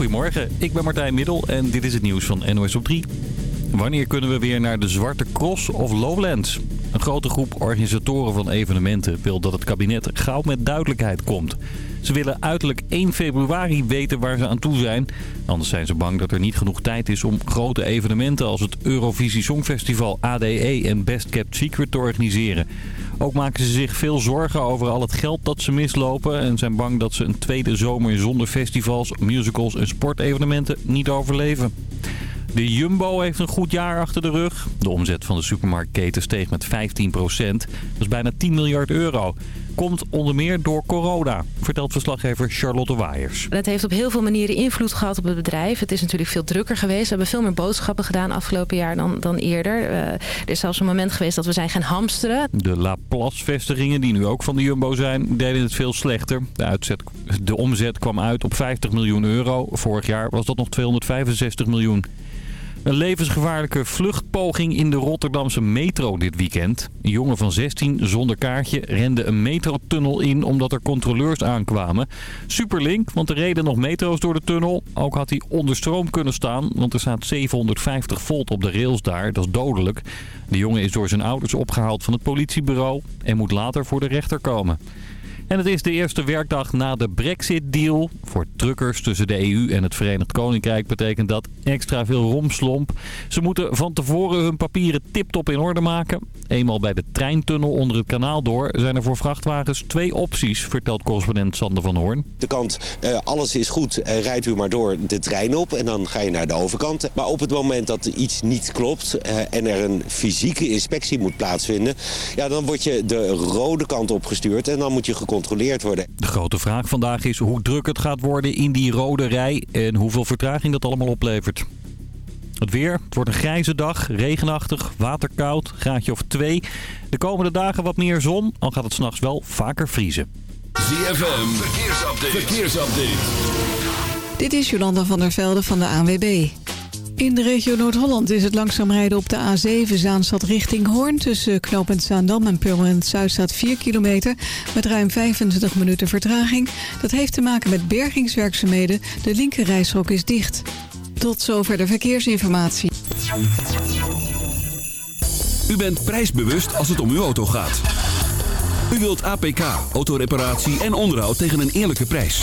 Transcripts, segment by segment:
Goedemorgen, ik ben Martijn Middel en dit is het nieuws van NOS op 3. Wanneer kunnen we weer naar de Zwarte Cross of Lowlands? Een grote groep organisatoren van evenementen wil dat het kabinet gauw met duidelijkheid komt. Ze willen uiterlijk 1 februari weten waar ze aan toe zijn. Anders zijn ze bang dat er niet genoeg tijd is om grote evenementen als het Eurovisie Songfestival ADE en Best Kept Secret te organiseren. Ook maken ze zich veel zorgen over al het geld dat ze mislopen en zijn bang dat ze een tweede zomer zonder festivals, musicals en sportevenementen niet overleven. De Jumbo heeft een goed jaar achter de rug. De omzet van de supermarktketen steeg met 15% Dat is bijna 10 miljard euro. Komt onder meer door corona, vertelt verslaggever Charlotte Waaiers. Het heeft op heel veel manieren invloed gehad op het bedrijf. Het is natuurlijk veel drukker geweest. We hebben veel meer boodschappen gedaan afgelopen jaar dan, dan eerder. Uh, er is zelfs een moment geweest dat we zijn gaan hamsteren. De Laplace-vestigingen, die nu ook van de Jumbo zijn, deden het veel slechter. De, uitzet, de omzet kwam uit op 50 miljoen euro. Vorig jaar was dat nog 265 miljoen. Een levensgevaarlijke vluchtpoging in de Rotterdamse metro dit weekend. Een jongen van 16 zonder kaartje rende een metrotunnel in omdat er controleurs aankwamen. Superlink, want er reden nog metro's door de tunnel. Ook had hij onder stroom kunnen staan, want er staat 750 volt op de rails daar. Dat is dodelijk. De jongen is door zijn ouders opgehaald van het politiebureau en moet later voor de rechter komen. En het is de eerste werkdag na de Brexit-deal. Voor truckers tussen de EU en het Verenigd Koninkrijk betekent dat extra veel romslomp. Ze moeten van tevoren hun papieren tip-top in orde maken. Eenmaal bij de treintunnel onder het kanaal door zijn er voor vrachtwagens twee opties, vertelt correspondent Sander van Hoorn. De kant, uh, alles is goed, uh, rijdt u maar door de trein op en dan ga je naar de overkant. Maar op het moment dat iets niet klopt uh, en er een fysieke inspectie moet plaatsvinden... ja, dan word je de rode kant opgestuurd en dan moet je gecontroleerd worden. De grote vraag vandaag is hoe druk het gaat worden in die rode rij en hoeveel vertraging dat allemaal oplevert. Het weer, het wordt een grijze dag, regenachtig, waterkoud, graadje of twee. De komende dagen wat meer zon, al gaat het s'nachts wel vaker vriezen. ZFM, verkeersupdate. verkeersupdate. Dit is Jolanda van der Velde van de ANWB. In de regio Noord-Holland is het langzaam rijden op de A7 Zaanstad richting Hoorn. Tussen knooppunt Zaandam en Purmerend Zuid staat 4 kilometer met ruim 25 minuten vertraging. Dat heeft te maken met bergingswerkzaamheden. De linkerrijstrook is dicht. Tot zover de verkeersinformatie. U bent prijsbewust als het om uw auto gaat. U wilt APK, autoreparatie en onderhoud tegen een eerlijke prijs.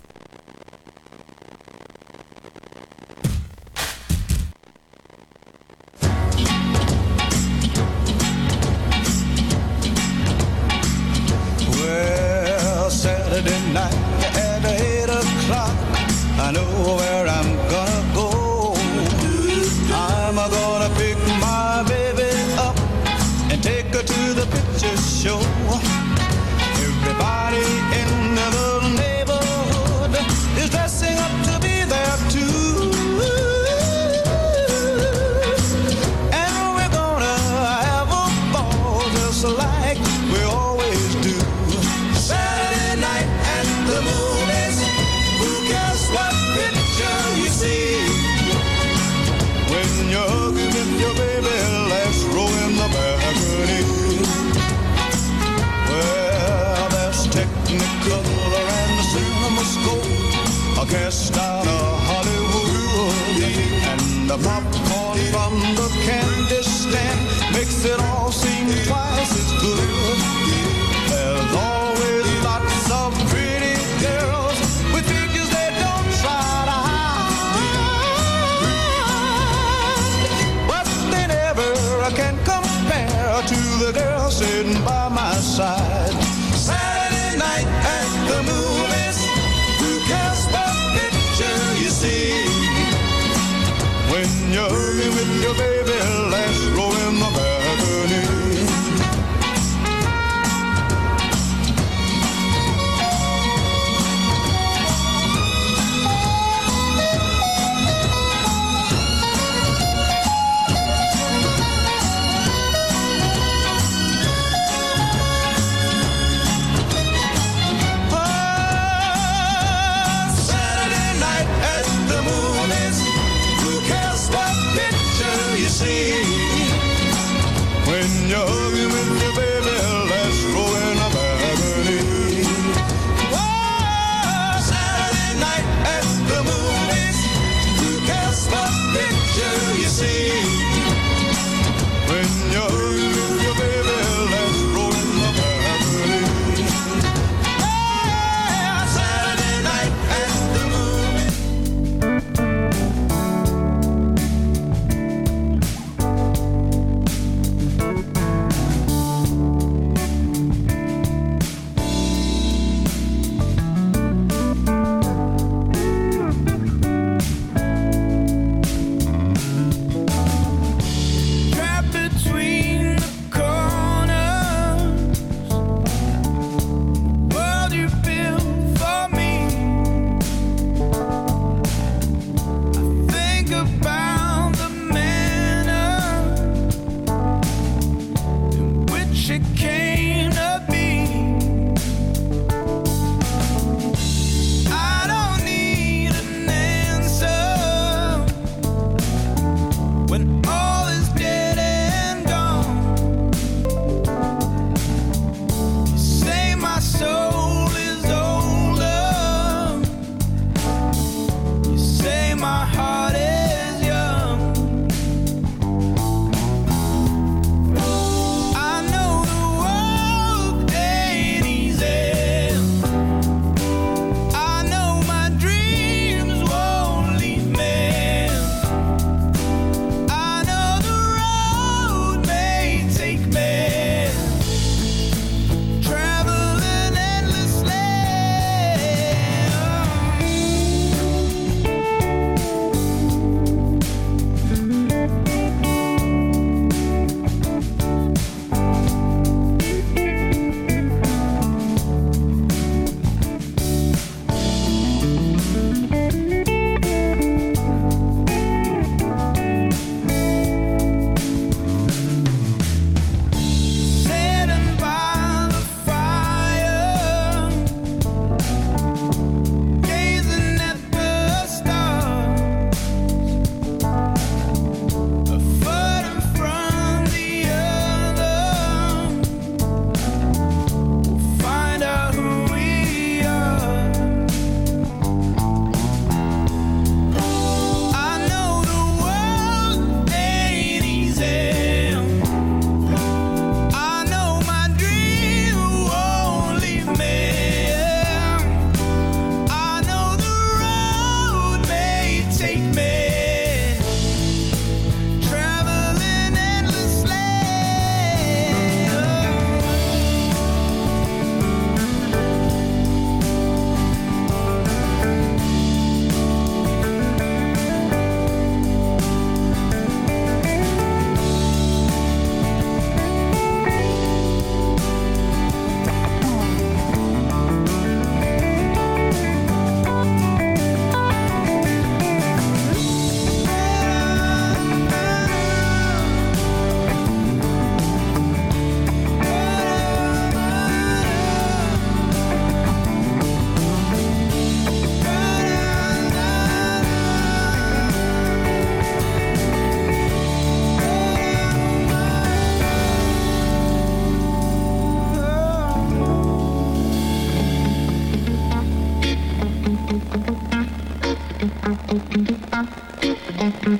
When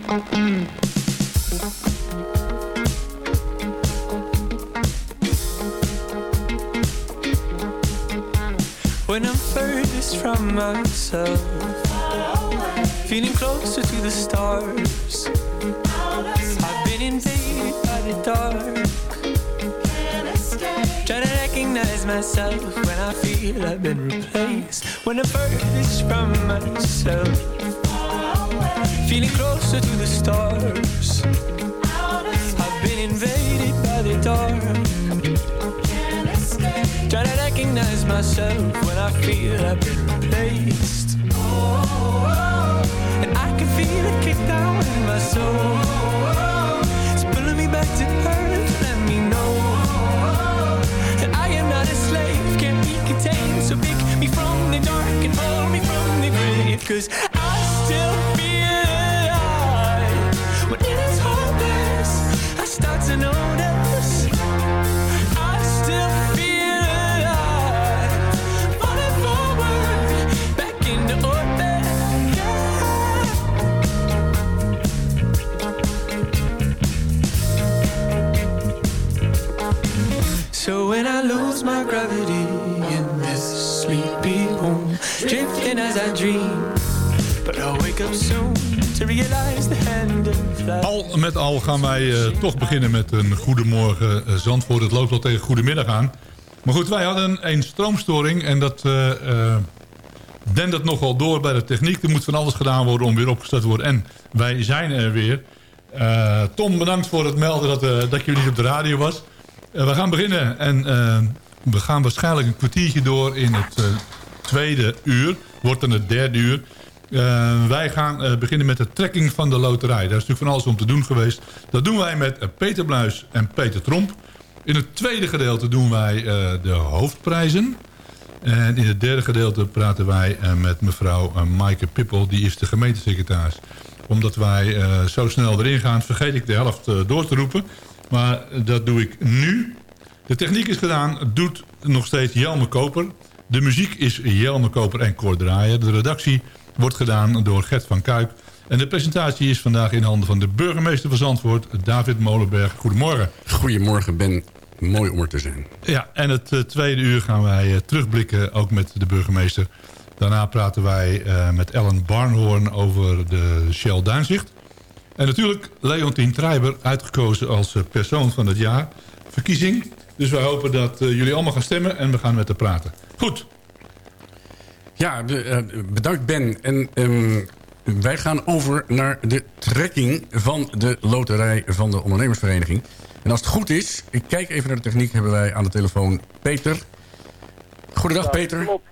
I'm furthest from myself, feeling closer to the stars. I've been invaded by the dark. Try to recognize myself when I feel I've been replaced. When I'm furthest from myself, feeling closer to the stars. I've been invaded by the dark. Try to recognize myself when I feel I've been replaced. And I can feel it kick down in my soul. It's pulling me back to earth, let me know. That I am not a slave, can't be contained. So pick me from the dark and hold me from the grave. Cause Al met al gaan wij eh, toch beginnen met een goedemorgen eh, Zandvoort. Het loopt wel tegen goedemiddag aan. Maar goed, wij hadden een stroomstoring en dat uh, uh, dendert nogal door bij de techniek. Er moet van alles gedaan worden om weer opgestart te worden. En wij zijn er weer. Uh, Tom, bedankt voor het melden dat, uh, dat je niet op de radio was. Uh, we gaan beginnen en uh, we gaan waarschijnlijk een kwartiertje door in het uh, tweede uur. Wordt dan het derde uur. Uh, wij gaan uh, beginnen met de trekking van de loterij. Daar is natuurlijk van alles om te doen geweest. Dat doen wij met uh, Peter Bluis en Peter Tromp. In het tweede gedeelte doen wij de hoofdprijzen. En in het derde gedeelte praten wij met mevrouw Maaike Pippel. Die is de gemeentesecretaris. Omdat wij zo snel erin gaan, vergeet ik de helft door te roepen. Maar dat doe ik nu. De techniek is gedaan, doet nog steeds Jelme Koper. De muziek is Jelme Koper en Cor Draaien. De redactie wordt gedaan door Gert van Kuik. En de presentatie is vandaag in handen van de burgemeester van Zandvoort, David Molenberg. Goedemorgen. Goedemorgen, Ben. Mooi om er te zijn. Ja, en het uh, tweede uur gaan wij uh, terugblikken, ook met de burgemeester. Daarna praten wij uh, met Ellen Barnhoorn over de Shell Duinzicht. En natuurlijk Leontien Treiber, uitgekozen als persoon van het jaar. Verkiezing. Dus wij hopen dat jullie allemaal gaan stemmen en we gaan met haar praten. Goed, ja, de, uh, bedankt Ben. En um, wij gaan over naar de trekking van de loterij van de ondernemersvereniging. En als het goed is, ik kijk even naar de techniek, hebben wij aan de telefoon Peter. Goedendag ja, Peter. Klopt.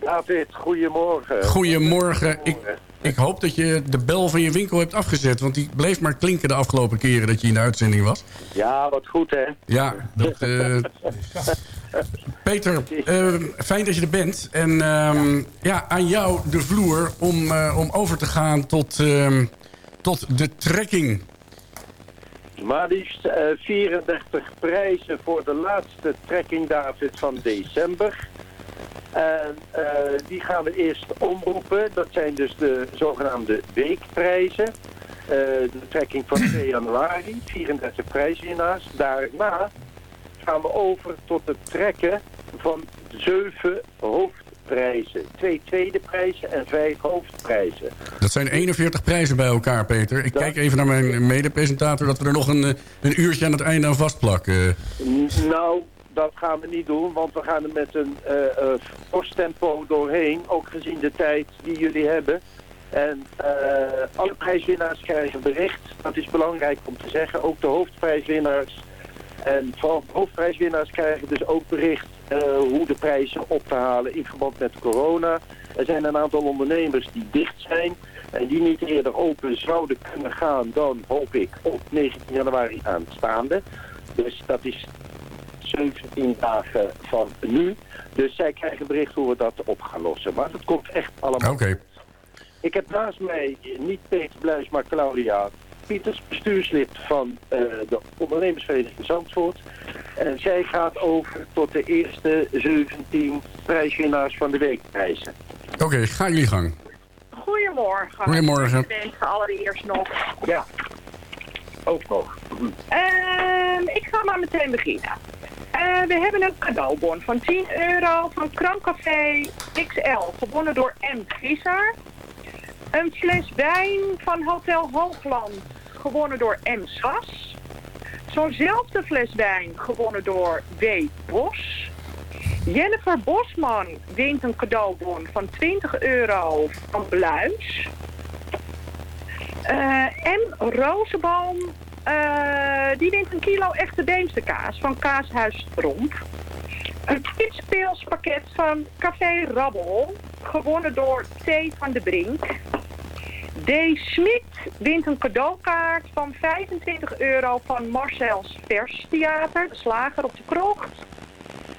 David, goedemorgen. Goedemorgen. Ik, ik hoop dat je de bel van je winkel hebt afgezet. Want die bleef maar klinken de afgelopen keren dat je in de uitzending was. Ja, wat goed hè. Ja, dat, uh, Peter, uh, fijn dat je er bent. En um, ja. ja. aan jou de vloer om, uh, om over te gaan tot, um, tot de trekking. Maar liefst 34 prijzen voor de laatste trekking, David, van december. En uh, die gaan we eerst omroepen. Dat zijn dus de zogenaamde weekprijzen. Uh, de trekking van 2 januari, 34 prijswinnaars. Daarna gaan we over tot het trekken van 7 hoofdprijzen. Twee tweede prijzen en vijf hoofdprijzen. Dat zijn 41 prijzen bij elkaar, Peter. Ik dat... kijk even naar mijn medepresentator dat we er nog een, een uurtje aan het einde aan vastplakken. Nou, dat gaan we niet doen, want we gaan er met een uh, uh, posttempo doorheen, ook gezien de tijd die jullie hebben. En uh, alle prijswinnaars krijgen bericht, dat is belangrijk om te zeggen, ook de hoofdprijswinnaars. En vooral hoofdprijswinnaars krijgen dus ook bericht hoe de prijzen op te halen in verband met corona. Er zijn een aantal ondernemers die dicht zijn en die niet eerder open zouden kunnen gaan dan, hoop ik, op 19 januari aanstaande. Dus dat is 17 dagen van nu. Dus zij krijgen bericht hoe we dat op gaan lossen. Maar dat komt echt allemaal. Oké. Okay. Ik heb naast mij niet Peter Bluis, maar Claudia Pieters, bestuurslid van uh, de ondernemersvereniging Zandvoort. En zij gaat over tot de eerste 17 prijswinnaars van de weekprijzen. Oké, okay, ga jullie gang. goedemorgen. Goedemorgen. Mensen allereerst nog. Ja, ook nog. Ehm, ik ga maar meteen beginnen. Eh, we hebben een cadeaubon van 10 euro van Krancafé XL, gewonnen door M. Visser. Een fles wijn van Hotel Hoogland, gewonnen door M. Sas. Zo'nzelfde fles wijn, gewonnen door W. Bos. Jennifer Bosman wint een cadeaubon van 20 euro van Bluis. Eh en Rozenboom, eh, die wint een kilo echte Deemse kaas van Kaashuis Tromp. Een kipspeelspakket van Café Rabbel, gewonnen door T. van de Brink. D. Smit wint een cadeaukaart van 25 euro van Marcel's Vers Theater, de slager op de krocht.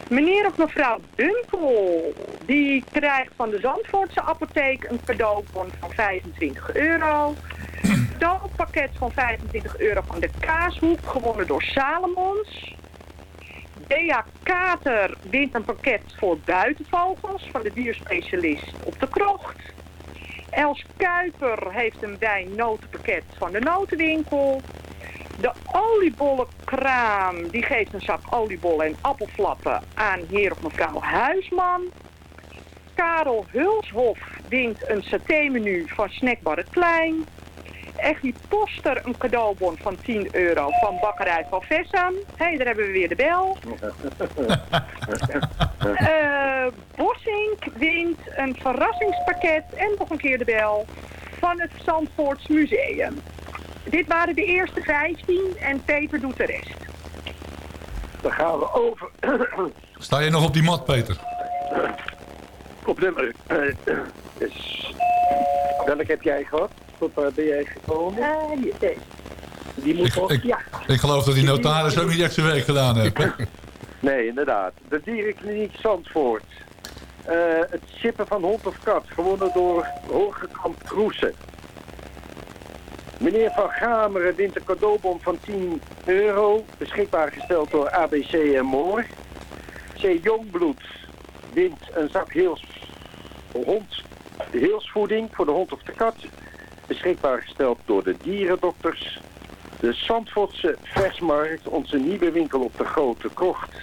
Meneer of mevrouw Dunkel, die krijgt van de Zandvoortse apotheek een cadeaubon van 25 euro. Cadeaupakket van 25 euro van de Kaashoek, gewonnen door Salomons. Dea Kater wint een pakket voor buitenvogels van de dierspecialist op de krocht. Els Kuiper heeft een wijn-notenpakket van de notenwinkel. De oliebollenkraam die geeft een zak oliebollen en appelflappen aan heer of mevrouw Huisman. Karel Hulshof wint een satémenu van Snackbar het Klein. Eggy Poster een cadeaubon van 10 euro van Bakkerij van Vessam. Hé, hey, daar hebben we weer de bel. Eh Bossink wint een verrassingspakket en nog een keer de bel van het Zandvoorts Museum. Dit waren de eerste 15 en Peter doet de rest. Dan gaan we over Sta je nog op die mat, Peter? op nummer. eh, dus, welk heb jij gehad? Tot waar ben jij gekomen? Eh, deze. Die moet nog... Ik, ja. ik geloof dat die notaris ook niet echt zijn werk gedaan heeft. hè? Nee, inderdaad. De dierenkliniek Zandvoort. Eh, het chippen van hond of kat, gewonnen door Hogekamp Kroesen. Meneer Van Gameren wint een cadeaubon van 10 euro, beschikbaar gesteld door ABC en Moor. C. Jongbloed wint een zak heels, hond, heelsvoeding voor de hond of de kat, beschikbaar gesteld door de dierendokters. De Zandvoortse Versmarkt, onze nieuwe winkel op de Grote Krocht,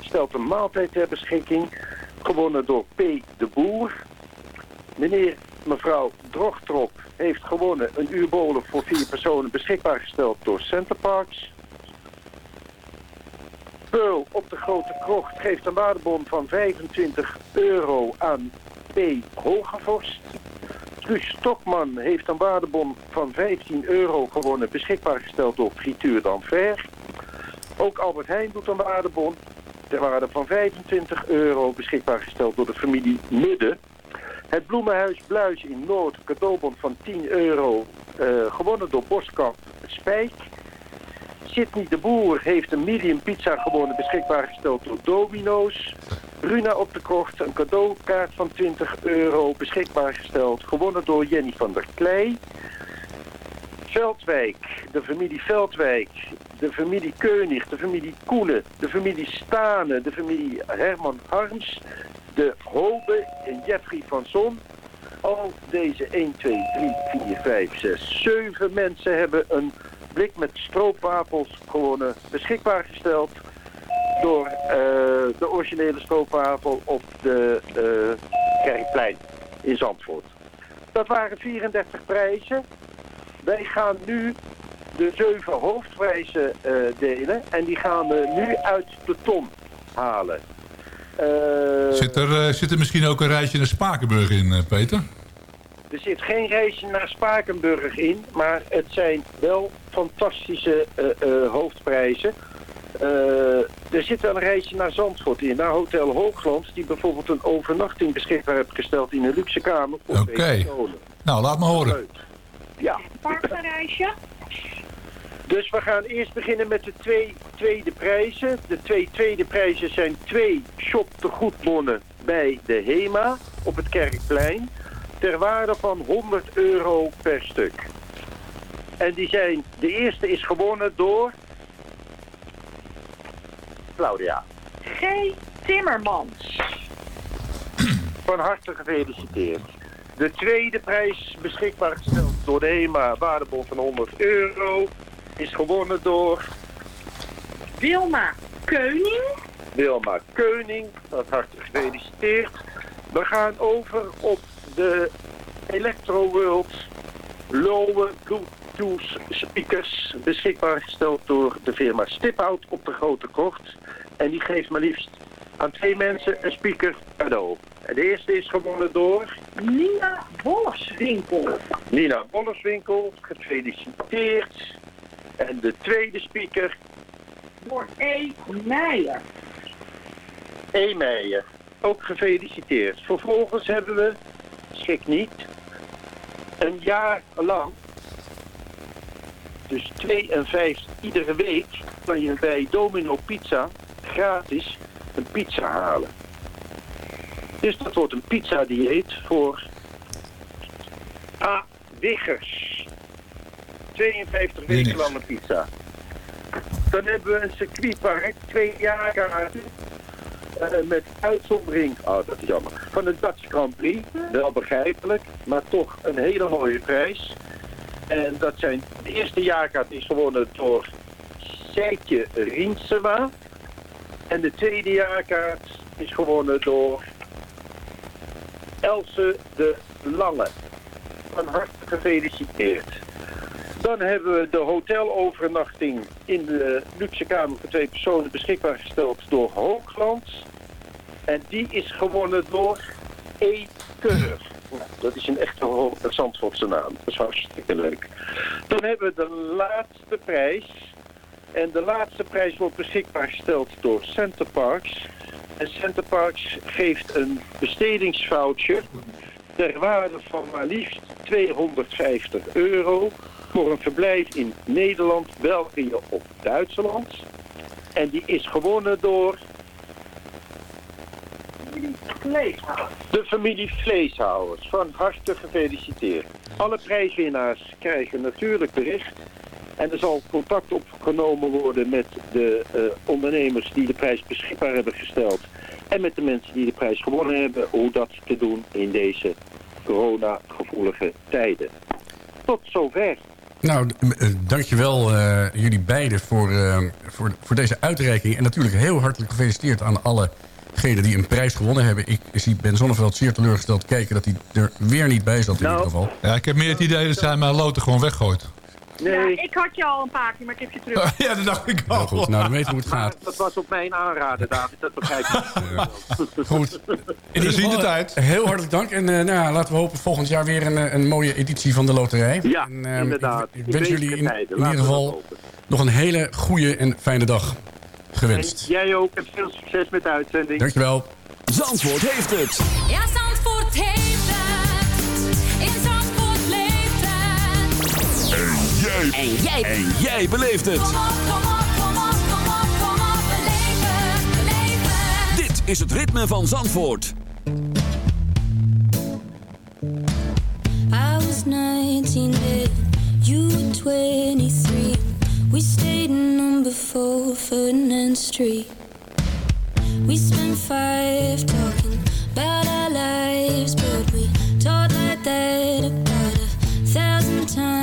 stelt een maaltijd ter beschikking, gewonnen door P. de Boer. Meneer, mevrouw Drochtrop heeft gewonnen een uur bowlen voor vier personen, beschikbaar gesteld door Centerparks. Peul op de Grote Krocht geeft een waardebon van 25 euro aan P. Hogevorst. Guus Stokman heeft een waardebon van 15 euro gewonnen, beschikbaar gesteld door Frituur d'Anver. Ook Albert Heijn doet een waardebon ter waarde van 25 euro, beschikbaar gesteld door de familie Midden. Het Bloemenhuis Bluis in Noord, cadeaubon van 10 euro, eh, gewonnen door Boskamp Spijk. Sidney de Boer heeft een medium pizza gewonnen, beschikbaar gesteld door Domino's. Bruna op de Krocht, een cadeaukaart van 20 euro, beschikbaar gesteld, gewonnen door Jenny van der Klei. Veldwijk, de familie Veldwijk, de familie Keunig, de familie Koenen, de familie Stane, de familie Herman Harms, de Hobe en Jeffrey van Zon. Al deze 1, 2, 3, 4, 5, 6, 7 mensen hebben een blik met stroopwafels gewonnen, beschikbaar gesteld door eh, de originele stroopwafel op de eh, Kerkplein in Zandvoort. Dat waren 34 prijzen. Wij gaan nu de zeven hoofdprijzen eh, delen en die gaan we nu uit de ton halen. Eh, Zit er, eh, zit er misschien ook een reisje naar Spakenburg in, eh, Peter? Er zit geen reisje naar Spakenburg in, maar het zijn wel fantastische eh, eh, hoofdprijzen. Eh, er zit wel een reisje naar Zandvoort in, naar Hotel Hoogland, die bijvoorbeeld een overnachting beschikbaar heeft gesteld in een luxe kamer voor Oké. twee personen. Nou, laat me horen. Ja. Parkreisje. Dus we gaan eerst beginnen met de twee tweede prijzen. De twee tweede prijzen zijn twee shop te goedbonnen bij de HEMA op het Kerkplein. Ter waarde van 100 euro per stuk. En die zijn, de eerste is gewonnen door... Claudia. G. Timmermans. Van harte gefeliciteerd. De tweede prijs beschikbaar gesteld door de HEMA, waardebon van 100 euro, is gewonnen door Wilma Keuning. Wilma Keuning. Dat hartelijk gefeliciteerd. We gaan over op de Electro World Lowe Bluetooth speakers. Beschikbaar gesteld door de firma Stiphout op de Grote Kort. En die geeft maar liefst aan twee mensen een speaker cadeau. En de eerste is gewonnen door... Nina Wolfswinkel. Nina Bollerswinkel, gefeliciteerd. En de tweede speaker, Door E. Meijer. E. Meijer, ook gefeliciteerd. Vervolgens hebben we, schrik niet, een jaar lang, dus 2 en 5 iedere week, kan je bij Domino Pizza gratis een pizza halen. Dus dat wordt een pizza dieet voor A. Wiggers. 52 weken lang een pizza. Dan hebben we een circuitpark, twee jaar eh, met uitzondering, oh dat is jammer, van de Dutch Grand Prix. Wel begrijpelijk, maar toch een hele mooie prijs. En dat zijn, de eerste jaarkaart is gewonnen door Seitje Riensema. En de tweede jaarkaart is gewonnen door Else de Lange. Van harte gefeliciteerd. Dan hebben we de hotelovernachting in de luxe kamer voor twee personen beschikbaar gesteld door Hoogland. En die is gewonnen door E. Nou, dat is een echte Ho- Zandvoortse naam. Dat is hartstikke leuk. Dan hebben we de laatste prijs. En de laatste prijs wordt beschikbaar gesteld door Center Parks. En Center Parks geeft een bestedingsvoucher ter waarde van maar liefst 250 euro voor een verblijf in Nederland, België of Duitsland. En die is gewonnen door de familie Vleeshouders. Van harte gefeliciteerd. Alle prijswinnaars krijgen natuurlijk bericht. En er zal contact opgenomen worden met de eh, ondernemers die de prijs beschikbaar hebben gesteld. En met de mensen die de prijs gewonnen hebben. Hoe dat te doen in deze corona-gevoelige tijden. Tot zover. Nou, eh, dankjewel eh jullie beiden voor, eh, voor, voor deze uitreiking. En natuurlijk heel hartelijk gefeliciteerd aan allegenen die een prijs gewonnen hebben. Ik zie Ben Zonneveld zeer teleurgesteld kijken dat hij er weer niet bij zat in Nou. ieder geval. Ja, ik heb meer het idee dat zij mijn loten gewoon weggooit. Nee. Ja, ik had je al een paar keer, maar ik heb je terug. ja, dat dacht ik al. goed, nou, dan weten we hoe het gaat. Dat was op mijn aanraden, David. Dat begrijp ik. Goed. In ieder zien de tijd. Heel hartelijk dank. En eh, nou, ja, laten we hopen volgend jaar weer een, eh, een mooie editie van de loterij. Ja, En, eh, inderdaad. Ik, wens jullie in, ieder geval nog een hele goede en fijne dag gewenst. En jij ook en veel succes met de uitzending. Dankjewel. Zandvoort heeft het. Ja, Zandvoort jij. En jij. En jij beleeft het. Kom op, kom op, kom op, kom op, kom op. Beleef het, beleef het. Dit is het ritme van Zandvoort. I was 19 then, you were 23. We stayed in number 4 Ferdinand Street. We spent five talking about our lives, but we talked like that about a thousand times,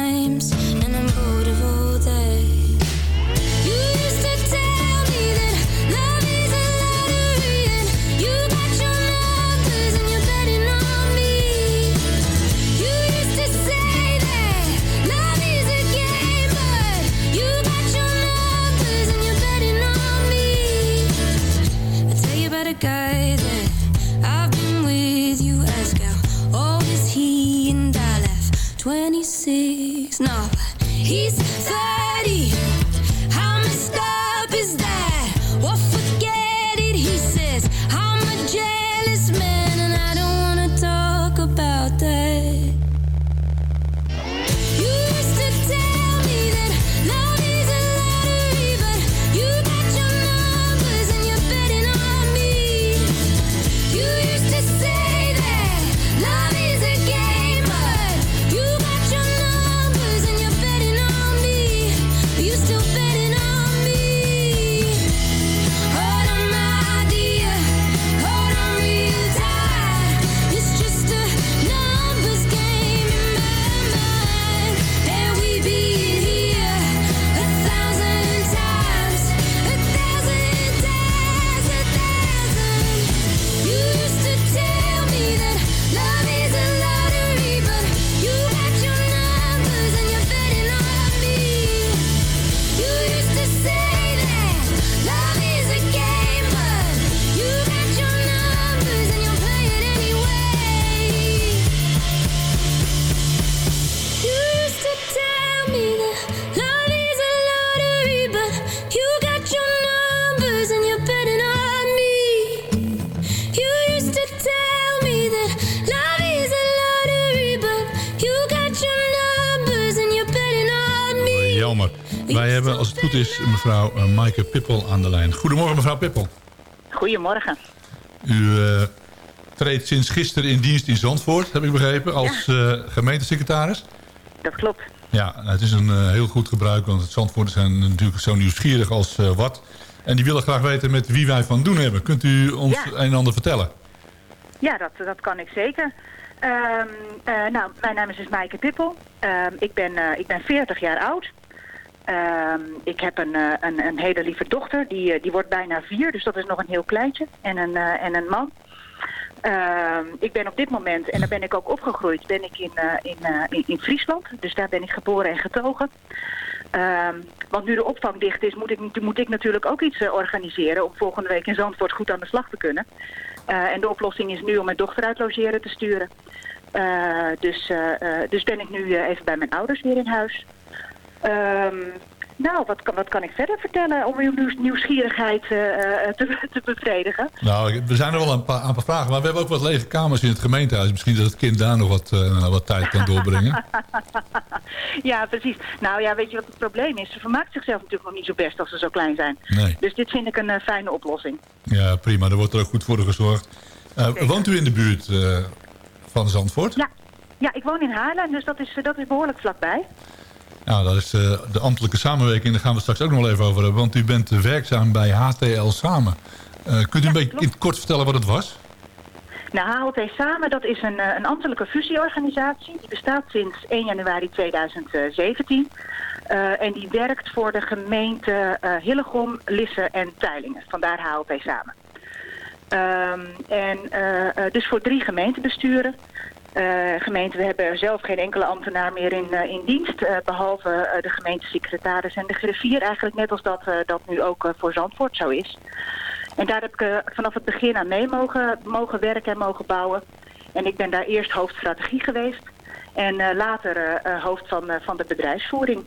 guy that I've been with. You how old is he, and I laugh. 26, no, he's 30. Hebben, als het goed is, mevrouw uh, Maaike Pippel aan de lijn. Goedemorgen, mevrouw Pippel. Goedemorgen. U uh, treedt sinds gisteren in dienst in Zandvoort, heb ik begrepen, als ja. uh, gemeentesecretaris. Dat klopt. Ja, het is een uh, heel goed gebruik, want het Zandvoorters zijn natuurlijk zo nieuwsgierig als wat. En die willen graag weten met wie wij van doen hebben. Kunt u ons ja. een en ander vertellen? Ja, dat, dat kan ik zeker. Um, uh, nou, mijn naam is dus Maaike Pippel. Um, ik, ben, ik ben 40 jaar oud. Um, ik heb een, uh, een, een, hele lieve dochter, die, die wordt bijna vier, dus dat is nog een heel kleintje. En een, en een man. ik ben op dit moment, en daar ben ik ook opgegroeid, ben ik in, in, in, Friesland. Dus daar ben ik geboren en getogen. want nu de opvang dicht is, moet ik, moet ik natuurlijk ook iets organiseren om volgende week in Zandvoort goed aan de slag te kunnen. En de oplossing is nu om mijn dochter uit logeren te sturen. Dus, dus ben ik nu even bij mijn ouders weer in huis. Um, nou, wat kan, wat kan ik verder vertellen om uw nieuwsgierigheid te, te bevredigen? Nou, we zijn er wel een paar, een paar vragen, maar we hebben ook wat lege kamers in het gemeentehuis. Misschien dat het kind daar nog wat, wat tijd kan doorbrengen. ja, precies. Nou ja, weet je wat het probleem is? Ze vermaakt zichzelf natuurlijk nog niet zo best als ze zo klein zijn. Nee. Dus dit vind ik een fijne oplossing. Ja, prima. Daar wordt er ook goed voor gezorgd. Woont u in de buurt van Zandvoort? Ja. ja, ik woon in Haarlem, dus dat is, dat is behoorlijk vlakbij. Nou, dat is uh, de ambtelijke samenwerking. Daar gaan we straks ook nog wel even over hebben. Want u bent werkzaam bij HTL Samen. kunt u ja, een beetje in het kort vertellen wat het was? Nou, HLT Samen, dat is een, een ambtelijke fusieorganisatie. Die bestaat sinds 1 januari 2017. Uh, en die werkt voor de gemeente uh, Hillegom, Lisse en Teilingen. Vandaar HLT Samen. Um, en uh, dus voor drie gemeentebesturen. Gemeenten, we hebben zelf geen enkele ambtenaar meer in, in dienst. behalve de gemeentesecretaris en de griffier. Eigenlijk net als dat, dat nu ook voor Zandvoort zo is. En daar heb ik vanaf het begin aan mee mogen, mogen werken en mogen bouwen. En ik ben daar eerst hoofdstrategie geweest. En later hoofd van, van de bedrijfsvoering.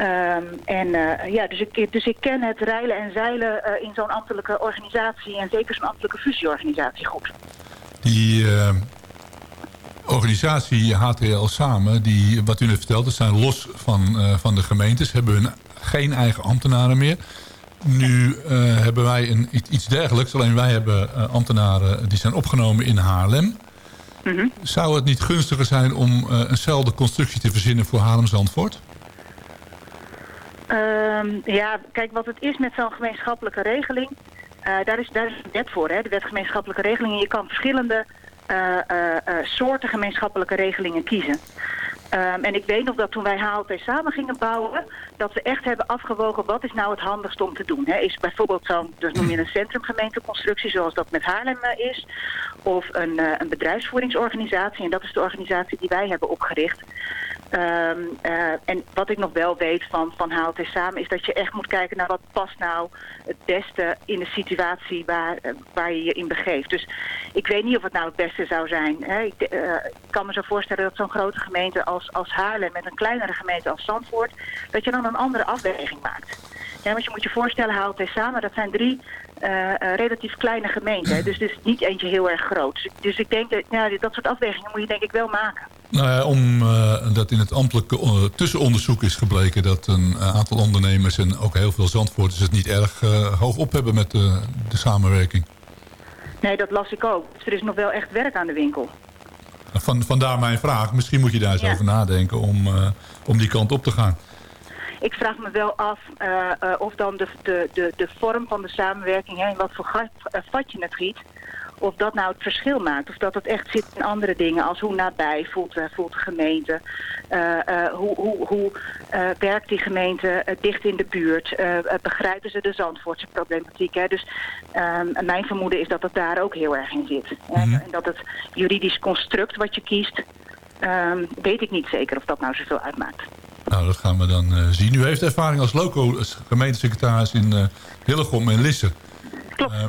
Um, en ja, dus ik, dus ik ken het reilen en zeilen in zo'n ambtelijke organisatie en zeker zo'n ambtelijke fusieorganisatie goed. Die organisatie HTL Samen, die, wat u net vertelt, dat zijn los van, van de gemeentes, hebben hun geen eigen ambtenaren meer. Nu hebben wij een, iets dergelijks, alleen wij hebben ambtenaren die zijn opgenomen in Haarlem. Mm -hmm. Zou het niet gunstiger zijn om eenzelfde constructie te verzinnen voor Haarlem-Zandvoort? Um, ja, kijk, wat het is met zo'n gemeenschappelijke regeling... Daar, is, daar is een wet voor, hè, de wet gemeenschappelijke regelingen. Je kan verschillende soorten gemeenschappelijke regelingen kiezen. Um, en ik weet nog dat toen wij HLT samen gingen bouwen... dat we echt hebben afgewogen wat is nou het handigst om te doen. Hè? Is bijvoorbeeld zo'n, dus noem je een centrumgemeenteconstructie zoals dat met Haarlem is... of een, een bedrijfsvoeringsorganisatie. En dat is de organisatie die wij hebben opgericht. Um, uh, en wat ik nog wel weet van, van HLT Samen is dat je echt moet kijken naar wat past nou het beste in de situatie waar, uh, waar je je in begeeft. Dus ik weet niet of het nou het beste zou zijn. Hè. Ik uh, kan me zo voorstellen dat zo'n grote gemeente als, als Haarlem met een kleinere gemeente als Zandvoort, dat je dan een andere afweging maakt. Ja, want je moet je voorstellen, HLT Samen, dat zijn drie uh, uh, relatief kleine gemeenten. Dus het is niet eentje heel erg groot. Dus, dus ik denk dat ja, dat soort afwegingen moet je denk ik wel maken. Nou ja, omdat uh, in het ambtelijke tussenonderzoek is gebleken dat een aantal ondernemers en ook heel veel Zandvoorters het niet erg hoog op hebben met de, de samenwerking. Nee, dat las ik ook. Dus er is nog wel echt werk aan de winkel. Van, vandaar mijn vraag. Misschien moet je daar eens ja. over nadenken om, om die kant op te gaan. Ik vraag me wel af uh, uh, of dan de, de, de, de vorm van de samenwerking, hè, in wat voor gat, uh, vat je het giet, of dat nou het verschil maakt. Of dat het echt zit in andere dingen, als hoe nabij voelt, voelt de gemeente. hoe hoe, hoe werkt die gemeente dicht in de buurt? begrijpen ze de Zandvoortse problematiek? Hè? Dus ehm, mijn vermoeden is dat het daar ook heel erg in zit. Mm -hmm. En dat het juridisch construct wat je kiest, um, weet ik niet zeker of dat nou zoveel uitmaakt. Nou, dat gaan we dan uh, zien. U heeft ervaring als loco als gemeentesecretaris in uh, Hillegom en Lisse. Klopt. Uh,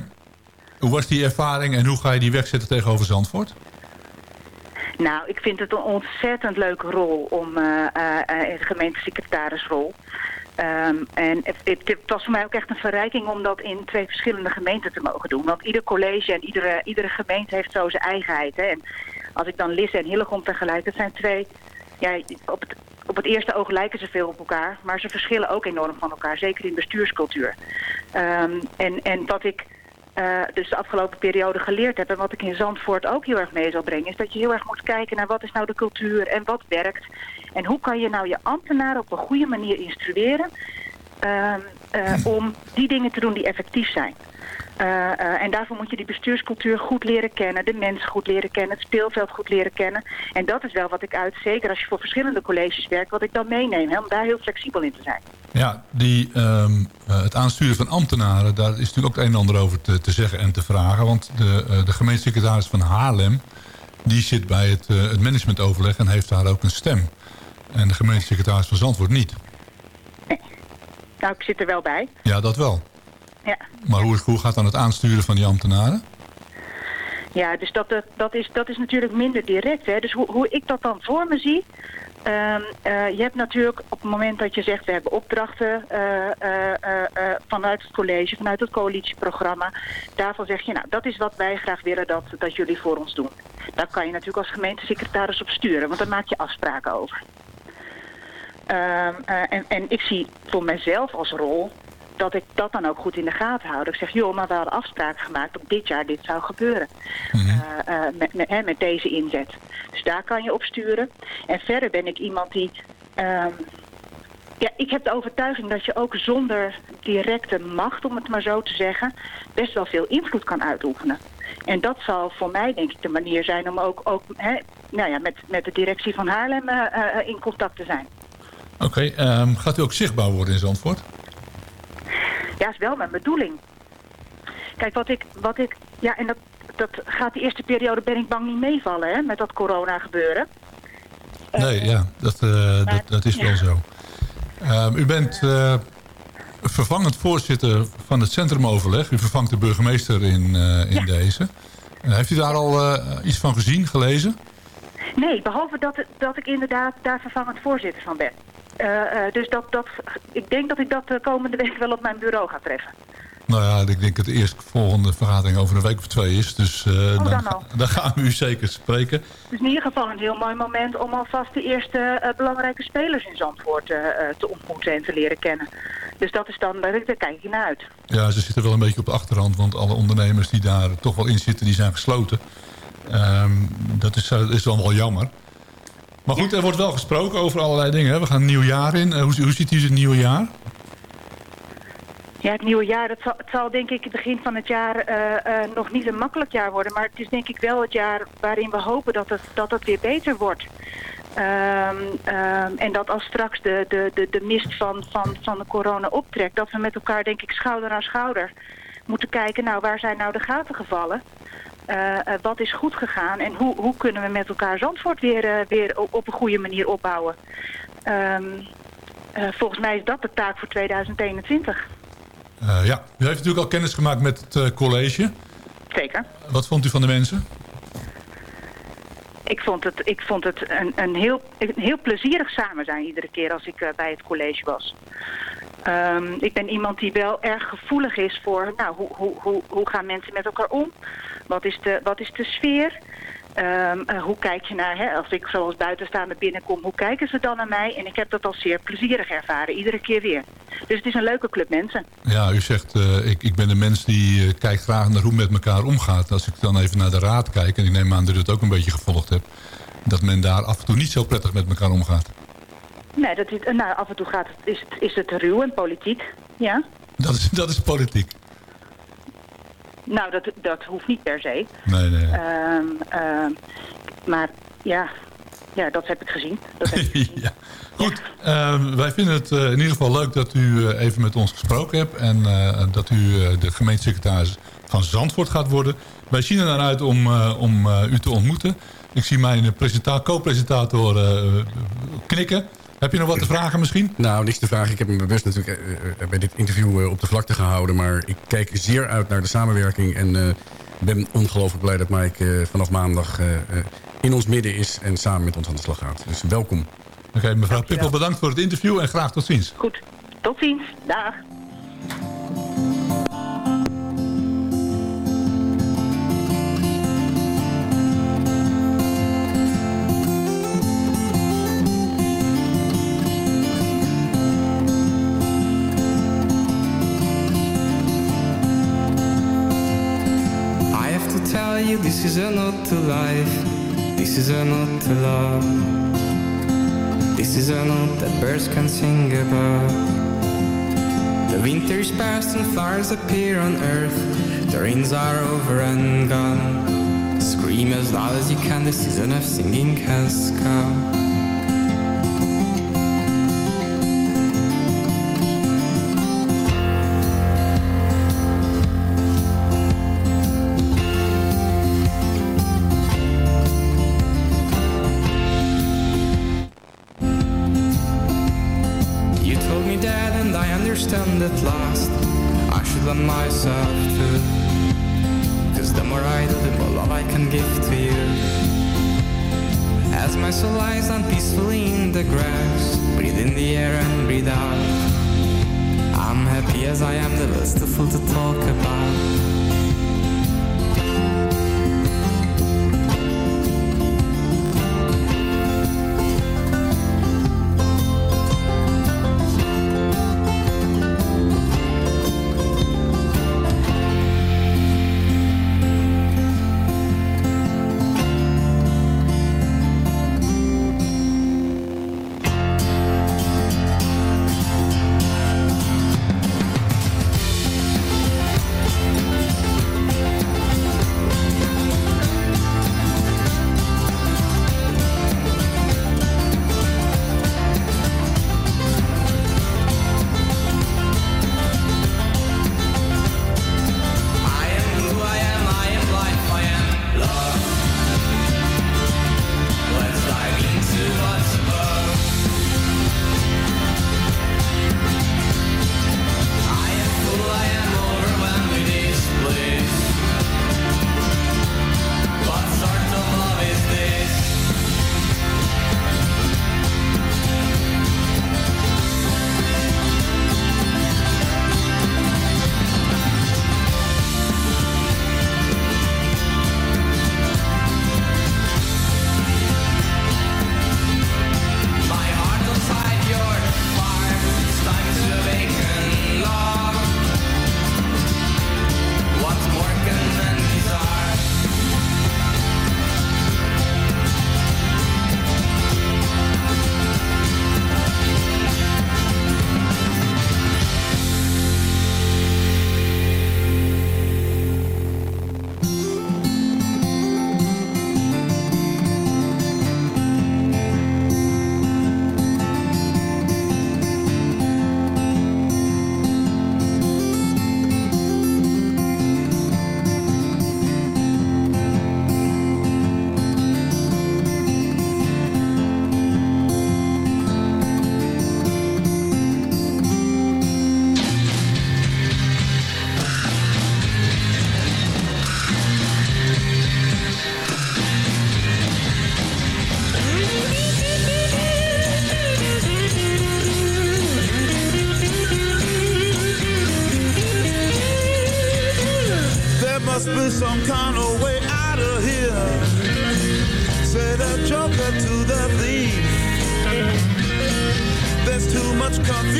hoe was die ervaring en hoe ga je die wegzetten tegenover Zandvoort? Nou, ik vind het een ontzettend leuke rol om de gemeentesecretarisrol. Um, en het, het, het, was voor mij ook echt een verrijking om dat in twee verschillende gemeenten te mogen doen. Want ieder college en iedere, iedere gemeente heeft zo zijn eigenheid. Hè. En als ik dan Lisse en Hillegom vergelijk, dat zijn twee ja, op het, op het eerste oog lijken ze veel op elkaar, maar ze verschillen ook enorm van elkaar, zeker in bestuurscultuur. Ehm, en, en wat ik eh, dus de afgelopen periode geleerd heb en wat ik in Zandvoort ook heel erg mee zal brengen, is dat je heel erg moet kijken naar wat is nou de cultuur en wat werkt. En hoe kan je nou je ambtenaren op een goede manier instrueren ehm, eh, om die dingen te doen die effectief zijn. Eh, eh, en daarvoor moet je die bestuurscultuur goed leren kennen, de mensen goed leren kennen, het speelveld goed leren kennen. En dat is wel wat ik uit, zeker als je voor verschillende colleges werkt, wat ik dan meeneem, hè, om daar heel flexibel in te zijn. Ja, die, ehm, eh, het aansturen van ambtenaren, daar is natuurlijk ook het een en ander over te, te zeggen en te vragen. Want de, eh, de gemeentesecretaris van Haarlem, die zit bij het, het managementoverleg en heeft daar ook een stem. En de gemeentesecretaris van Zandvoort niet. Nou, ik zit er wel bij. Ja, dat wel. Ja. Maar hoe, hoe gaat dan het aansturen van die ambtenaren? Ja, dus dat, dat, dat, is, dat is natuurlijk minder direct. Hè. Dus hoe, hoe ik dat dan voor me zie... ehm, eh, je hebt natuurlijk op het moment dat je zegt... we hebben opdrachten eh, eh, vanuit het college, vanuit het coalitieprogramma. Daarvan zeg je, nou, dat is wat wij graag willen dat, dat jullie voor ons doen. Daar kan je natuurlijk als gemeentesecretaris op sturen, want daar maak je afspraken over. Ehm, eh, en, en ik zie voor mezelf als rol dat ik dat dan ook goed in de gaten hou. Dat ik zeg, joh, maar we hadden afspraken gemaakt dat dit jaar dit zou gebeuren. Eh, eh, met, met, hè, met deze inzet. Dus daar kan je op sturen. En verder ben ik iemand die... ehm, ja, ik heb de overtuiging dat je ook zonder directe macht, om het maar zo te zeggen, best wel veel invloed kan uitoefenen. En dat zal voor mij denk ik de manier zijn om ook, ook hè, nou ja, met, met de directie van Haarlem eh, in contact te zijn. Oké, ehm, gaat u ook zichtbaar worden in Zandvoort? Ja, is wel mijn bedoeling. Kijk, wat ik, wat ik ja, en dat, dat gaat de eerste periode, ben ik bang, niet meevallen, hè, met dat corona gebeuren. Nee, ja, dat, eh, dat, dat is wel zo. Ehm, u bent eh, vervangend voorzitter van het centrumoverleg. U vervangt de burgemeester in, eh, in deze. Eh, heeft u daar al eh, iets van gezien, gelezen? Nee, behalve dat, dat ik inderdaad daar vervangend voorzitter van ben. Eh, eh, dus dat, dat, ik denk dat ik dat de komende week wel op mijn bureau ga treffen. Nou ja, ik denk dat de eerstvolgende vergadering over een week of twee is. Dus Oh, dan dan, al. dan gaan we u zeker spreken. Dus in ieder geval een heel mooi moment om alvast de eerste belangrijke spelers in Zandvoort te ontmoeten en te leren kennen. Dus dat is dan, daar, daar kijk ik naar uit. Ja, ze zitten wel een beetje op de achterhand. Want alle ondernemers die daar toch wel in zitten, die zijn gesloten. Ehm, dat is, is dan wel jammer. Maar goed, er wordt wel gesproken over allerlei dingen. Hè. We gaan een nieuw jaar in. Eh, hoe, hoe ziet u het nieuwe jaar? Ja, het nieuwe jaar, dat zal, het zal denk ik het begin van het jaar eh, eh, nog niet een makkelijk jaar worden. Maar het is denk ik wel het jaar waarin we hopen dat het, dat het weer beter wordt. Ehm, ehm, en dat als straks de, de, de, de mist van, van, van de corona optrekt, dat we met elkaar denk ik schouder aan schouder moeten kijken, nou waar zijn nou de gaten gevallen? Eh, eh, wat is goed gegaan en hoe, hoe kunnen we met elkaar Zandvoort weer, eh, weer op, een goede manier opbouwen? Ehm, eh, volgens mij is dat de taak voor 2021. Eh, ja, u heeft natuurlijk al kennis gemaakt met het college. Zeker. Wat vond u van de mensen? Ik vond het, ik vond het een, een, heel, een heel plezierig samen zijn iedere keer als ik bij het college was. Ehm, ik ben iemand die wel erg gevoelig is voor nou, hoe, hoe, hoe, hoe gaan mensen met elkaar om? Wat is de, wat is de sfeer? Ehm, eh, hoe kijk je naar, hè, als ik zoals buitenstaander binnenkom, hoe kijken ze dan naar mij? En ik heb dat als zeer plezierig ervaren, iedere keer weer. Dus het is een leuke club mensen. Ja, u zegt, eh, ik, ik ben een mens die eh, kijkt graag naar hoe men met elkaar omgaat. Als ik dan even naar de raad kijk, en ik neem aan dat u het ook een beetje gevolgd hebt... dat men daar af en toe niet zo prettig met elkaar omgaat. Nee, dat is, nou, af en toe gaat het, is, het, is het ruw en politiek, ja. Dat is, dat is politiek. Nou, dat, dat hoeft niet per se. Nee, nee. Ehm, ehm, maar ja, ja, dat heb ik gezien. Dat heb ik ja. Goed, eh, wij vinden het eh, in ieder geval leuk dat u eh, even met ons gesproken hebt... en eh, dat u de gemeentesecretaris van Zandvoort gaat worden. Wij zien er naar uit om, om u te ontmoeten. Ik zie mijn presenta- co-presentator knikken. Heb je nog wat te vragen misschien? Nou, niks te vragen. Ik heb me bewust natuurlijk eh, eh, bij dit interview eh, op de vlakte gehouden. Maar ik kijk zeer uit naar de samenwerking. En eh, ben ongelooflijk blij dat Mike vanaf maandag eh, eh, in ons midden is. En samen met ons aan de slag gaat. Dus welkom. Oké, mevrouw Pippel, bedankt voor het interview en graag tot ziens. Goed, tot ziens. Dag. this is a note to life, this is a note to love. This is a note that birds can sing about. The winter is past and flowers appear on earth, the rains are over and gone. Scream as loud as you can, the season of singing has come.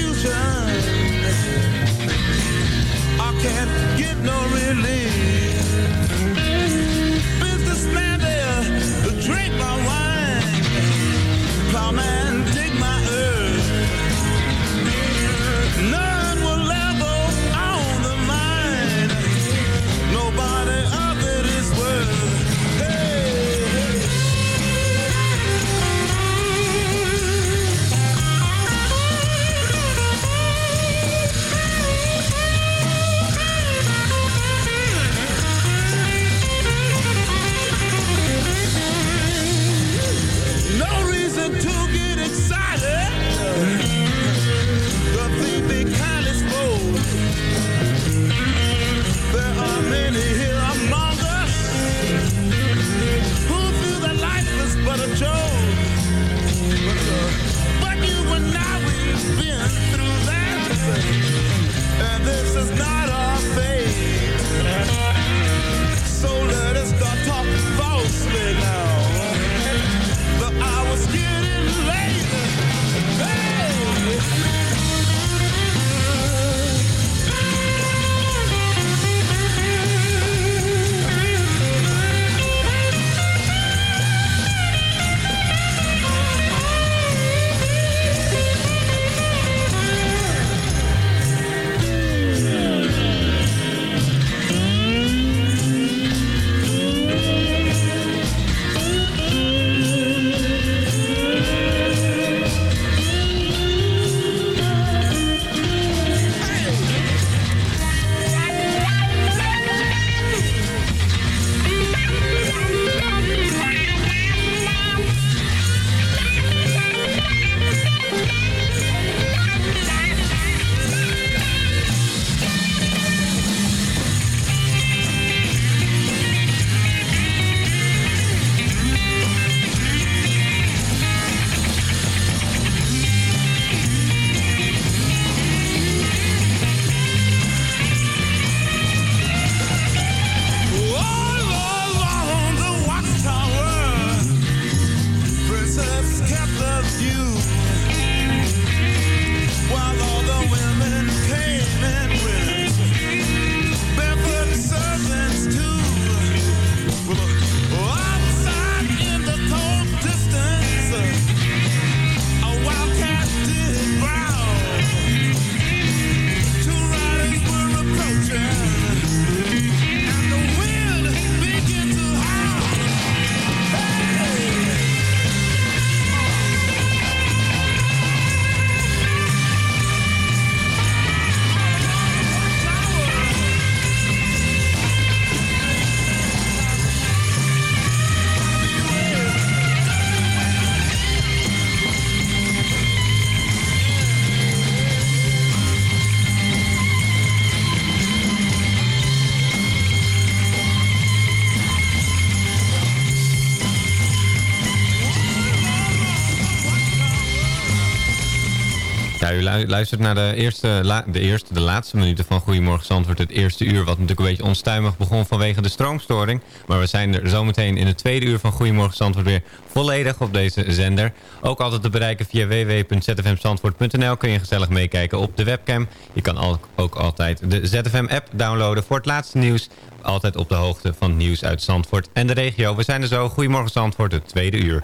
confusion Ja, u luistert naar de eerste, de eerste, de laatste minuten van Goedemorgen Zandvoort. Het eerste uur, wat natuurlijk een beetje onstuimig begon vanwege de stroomstoring. Maar we zijn er zometeen in het tweede uur van Goedemorgen Zandvoort weer volledig op deze zender. Ook altijd te bereiken via www.zfmzandvoort.nl kun je gezellig meekijken op de webcam. Je kan ook altijd de ZFM-app downloaden voor het laatste nieuws. Altijd op de hoogte van het nieuws uit Zandvoort en de regio. We zijn er zo. Goedemorgen Zandvoort, het tweede uur.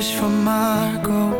liedjes van Marco?